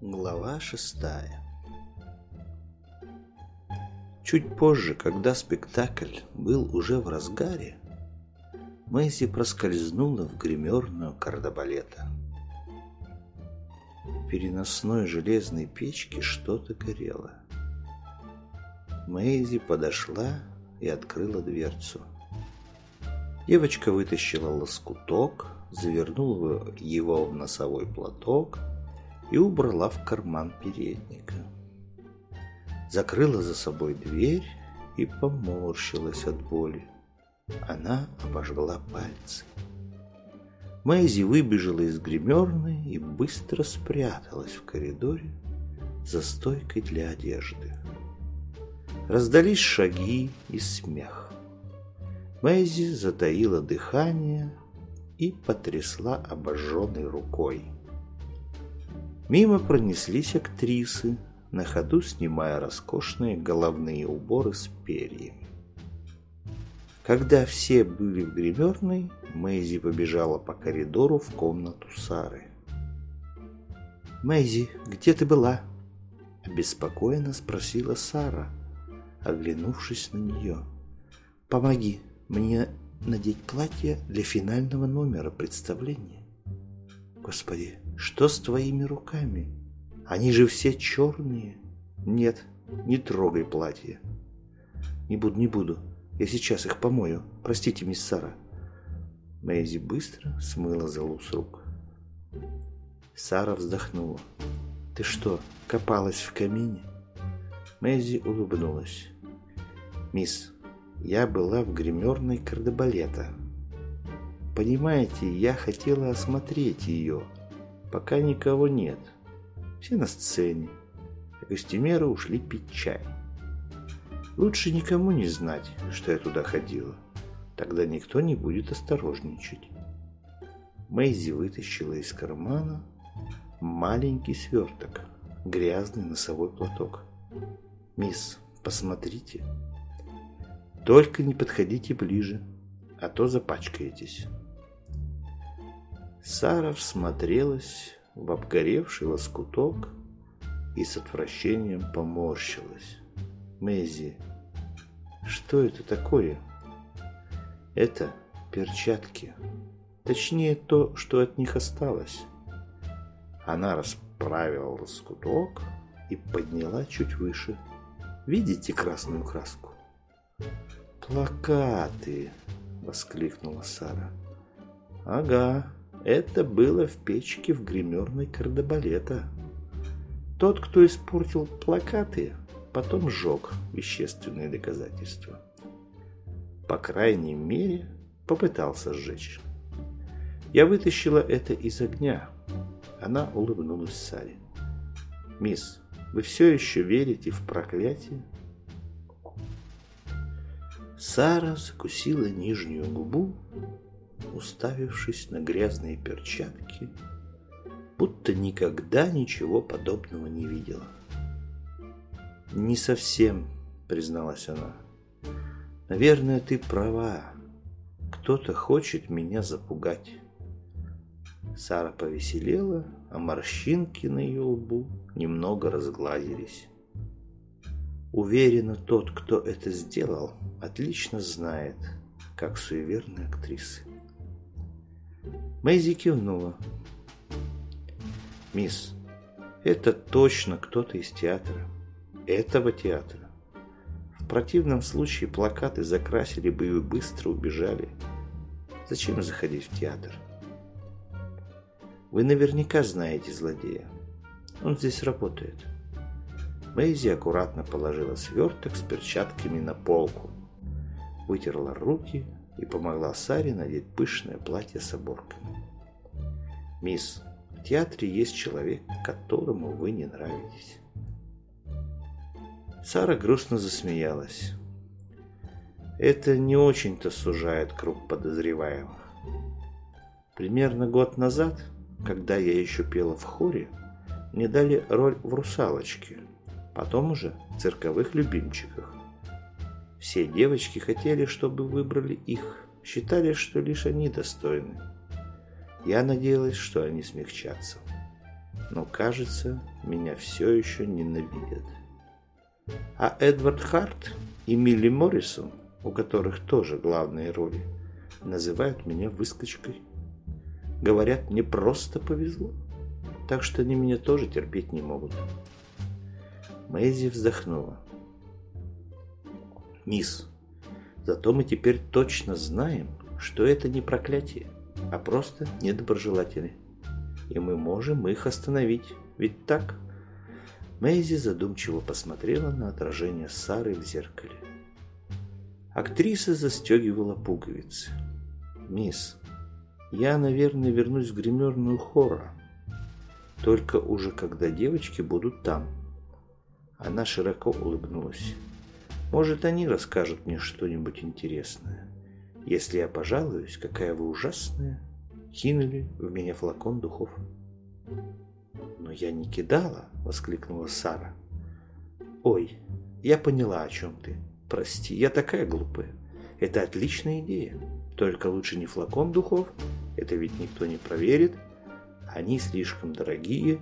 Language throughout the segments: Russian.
Глава шестая Чуть позже, когда спектакль был уже в разгаре, Мэйзи проскользнула в гримерную кардебалета. В переносной железной печке что-то горело. Мэйзи подошла и открыла дверцу. Девочка вытащила лоскуток, завернула его в носовой платок и убрала в карман передника. Закрыла за собой дверь и поморщилась от боли. Она обожгла пальцы. Мэйзи выбежала из гримерной и быстро спряталась в коридоре за стойкой для одежды. Раздались шаги и смех. Мэйзи затаила дыхание и потрясла обожженной рукой. Мимо пронеслись актрисы, на ходу снимая роскошные головные уборы с перьями. Когда все были в гримерной, Мэйзи побежала по коридору в комнату Сары. «Мэйзи, где ты была?» – обеспокоенно спросила Сара, оглянувшись на нее. «Помоги мне надеть платье для финального номера представления. Господи, что с твоими руками? Они же все черные. Нет, не трогай платье. Не буду, не буду. Я сейчас их помою. Простите, мисс Сара. Мэйзи быстро смыла залу с рук. Сара вздохнула. Ты что, копалась в камине? Мэйзи улыбнулась. Мисс, я была в гримерной кардебалета. Понимаете, я хотела осмотреть ее, пока никого нет. Все на сцене, а костюмеры ушли пить чай. Лучше никому не знать, что я туда ходила. Тогда никто не будет осторожничать. Мэйзи вытащила из кармана маленький сверток, грязный носовой платок. «Мисс, посмотрите», только не подходите ближе, а то запачкаетесь. Сара всмотрелась в обгоревший лоскуток и с отвращением поморщилась. Мэйзи, что это такое? Это перчатки. Точнее, то, что от них осталось. Она расправила лоскуток и подняла чуть выше. Видите красную краску? «Плакаты!» — воскликнула Сара. «Ага, это было в печке в гримерной кардебалета. Тот, кто испортил плакаты, потом сжег вещественные доказательства. По крайней мере, попытался сжечь. Я вытащила это из огня. Она улыбнулась Саре. «Мисс, вы все еще верите в проклятие?» Сара закусила нижнюю губу, уставившись на грязные перчатки, будто никогда ничего подобного не видела. «Не совсем», — призналась она. «Наверное, ты права. Кто-то хочет меня запугать». Сара повеселела, а морщинки на ее лбу немного разгладились. Уверена, тот, кто это сделал, отлично знает, как суеверные актрисы. Мэйзи кивнула. «Мисс, это точно кто-то из театра. Этого театра. В противном случае плакаты закрасили бы и быстро убежали. Зачем заходить в театр? Вы наверняка знаете злодея. Он здесь работает». Мэйзи аккуратно положила сверток с перчатками на полку, вытерла руки и помогла Саре надеть пышное платье с оборками. «Мисс, в театре есть человек, которому вы не нравитесь». Сара грустно засмеялась. Это не очень-то сужает круг подозреваемых. Примерно год назад, когда я еще пела в хоре, мне дали роль в «Русалочке», потом уже в цирковых любимчиках. Все девочки хотели, чтобы выбрали их, считали, что лишь они достойны. Я надеялась, что они смягчатся. но, кажется, меня все еще ненавидят. А Эдвард Харт и Милли Моррисон, у которых тоже главные роли, называют меня выскочкой. Говорят, мне просто повезло, так что они меня тоже терпеть не могут. Мэйзи вздохнула. «Мисс, зато мы теперь точно знаем, что это не проклятие, а просто недоброжелатели. И мы можем их остановить, ведь так?» Мэйзи задумчиво посмотрела на отражение Сары в зеркале. Актриса застегивала пуговицы. «Мисс, я, наверное, вернусь в гримерную хора. Только уже когда девочки будут там». Она широко улыбнулась. «Может, они расскажут мне что-нибудь интересное. Если я пожалуюсь, какая вы ужасная, кинули в меня флакон духов». «Но я не кидала!» — воскликнула Сара. «Ой, я поняла, о чем ты. Прости, я такая глупая. Это отличная идея. Только лучше не флакон духов, это ведь никто не проверит. Они слишком дорогие.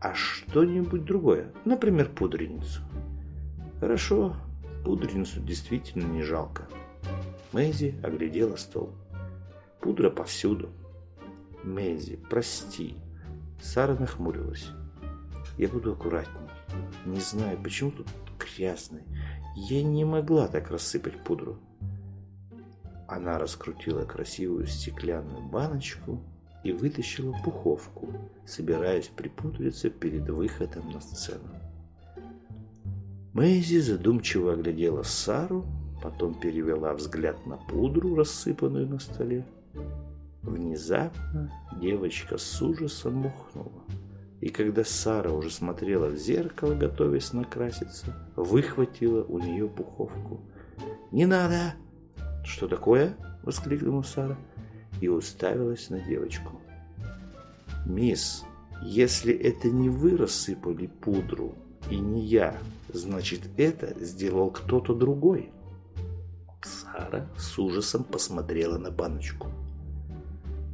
А что-нибудь другое, например, пудреницу. Хорошо, пудреницу действительно не жалко. Мэйзи оглядела стол. Пудра повсюду. Мэйзи, прости, Сара нахмурилась. Я буду аккуратней. Не знаю, почему тут грязный. Я не могла так рассыпать пудру. Она раскрутила красивую стеклянную баночку и вытащила пуховку, собираясь припудриться перед выходом на сцену. Мэйзи задумчиво оглядела Сару, потом перевела взгляд на пудру, рассыпанную на столе. Внезапно девочка с ужасом мухнула. И когда Сара уже смотрела в зеркало, готовясь накраситься, выхватила у нее пуховку. «Не надо!» «Что такое?» — воскликнула Сара и уставилась на девочку. «Мисс, если это не вы рассыпали пудру и не я, значит, это сделал кто-то другой». Сара с ужасом посмотрела на баночку.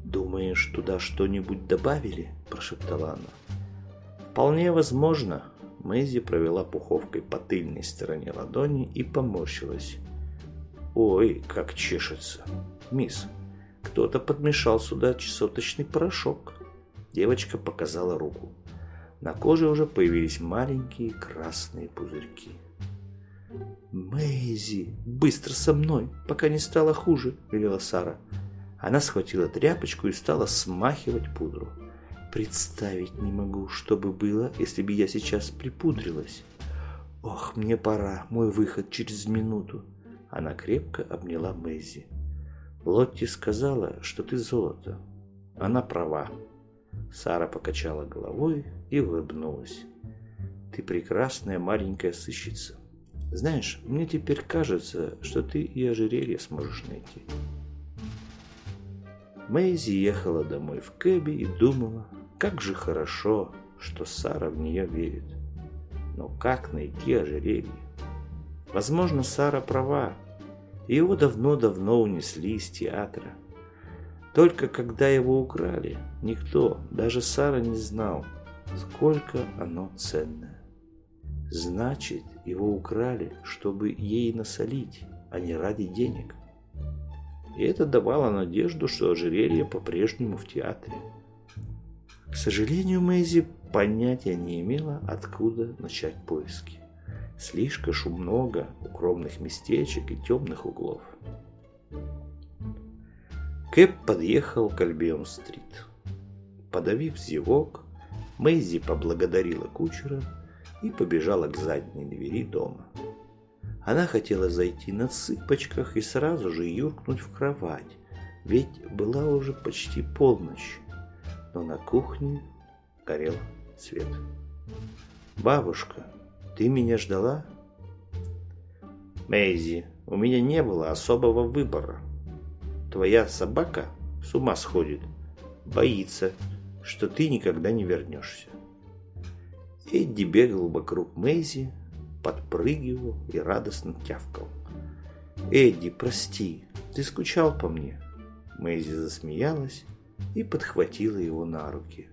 «Думаешь, туда что-нибудь добавили?» – прошептала она. «Вполне возможно». Мэйзи провела пуховкой по тыльной стороне ладони и поморщилась. «Ой, как чешется! Мисс, кто-то подмешал сюда чесоточный порошок». Девочка показала руку. На коже уже появились маленькие красные пузырьки. «Мэйзи, быстро со мной, пока не стало хуже», – велела Сара. Она схватила тряпочку и стала смахивать пудру. Представить не могу, что бы было, если бы я сейчас припудрилась. Ох, мне пора, мой выход через минуту. Она крепко обняла Мэйзи. Лотти сказала, что ты золото. Она права. Сара покачала головой и улыбнулась. Ты прекрасная маленькая сыщица. Знаешь, мне теперь кажется, что ты и ожерелье сможешь найти. Мэйзи ехала домой в кэбе и думала, как же хорошо, что Сара в нее верит. Но как найти ожерелье? Возможно, Сара права. Его давно-давно унесли из театра. Только когда его украли, никто, даже Сара не знал, сколько оно ценное. Значит, его украли, чтобы ей насолить, а не ради денег и это давало надежду, что ожерелье по-прежнему в театре. К сожалению, Мэйзи понятия не имела, откуда начать поиски. Слишком уж много укромных местечек и темных углов. Кэп подъехал к Альбион-стрит. Подавив зевок, Мэйзи поблагодарила кучера и побежала к задней двери дома. Она хотела зайти на цыпочках и сразу же юркнуть в кровать, ведь была уже почти полночь. Но на кухне горел свет. «Бабушка, ты меня ждала?» «Мэйзи, у меня не было особого выбора. Твоя собака с ума сходит, боится, что ты никогда не вернешься». Эдди бегал вокруг Мэйзи, подпрыгивал и радостно тявкал. «Эдди, прости, ты скучал по мне?» Мэйзи засмеялась и подхватила его на руки.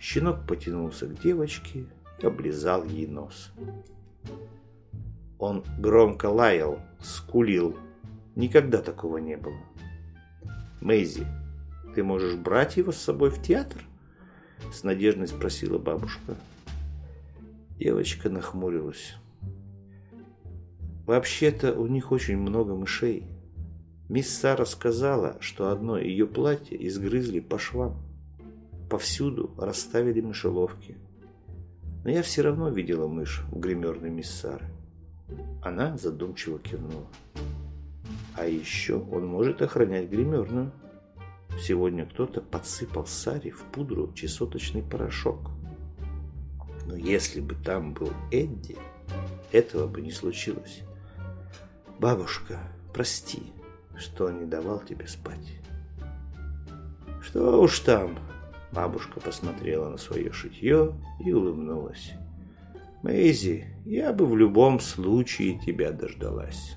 Щенок потянулся к девочке и облизал ей нос. Он громко лаял, скулил. Никогда такого не было. «Мэйзи, ты можешь брать его с собой в театр?» С надеждой спросила бабушка. Девочка нахмурилась. Вообще-то у них очень много мышей. Мисс Сара сказала, что одно ее платье изгрызли по швам. Повсюду расставили мышеловки. Но я все равно видела мышь в гримерной мисс Сары. Она задумчиво кивнула. А еще он может охранять гримерную. Сегодня кто-то подсыпал Саре в пудру чесоточный порошок. Но если бы там был Эдди, этого бы не случилось. Бабушка, прости, что не давал тебе спать. Что уж там, бабушка посмотрела на свое шитье и улыбнулась. Мэйзи, я бы в любом случае тебя дождалась.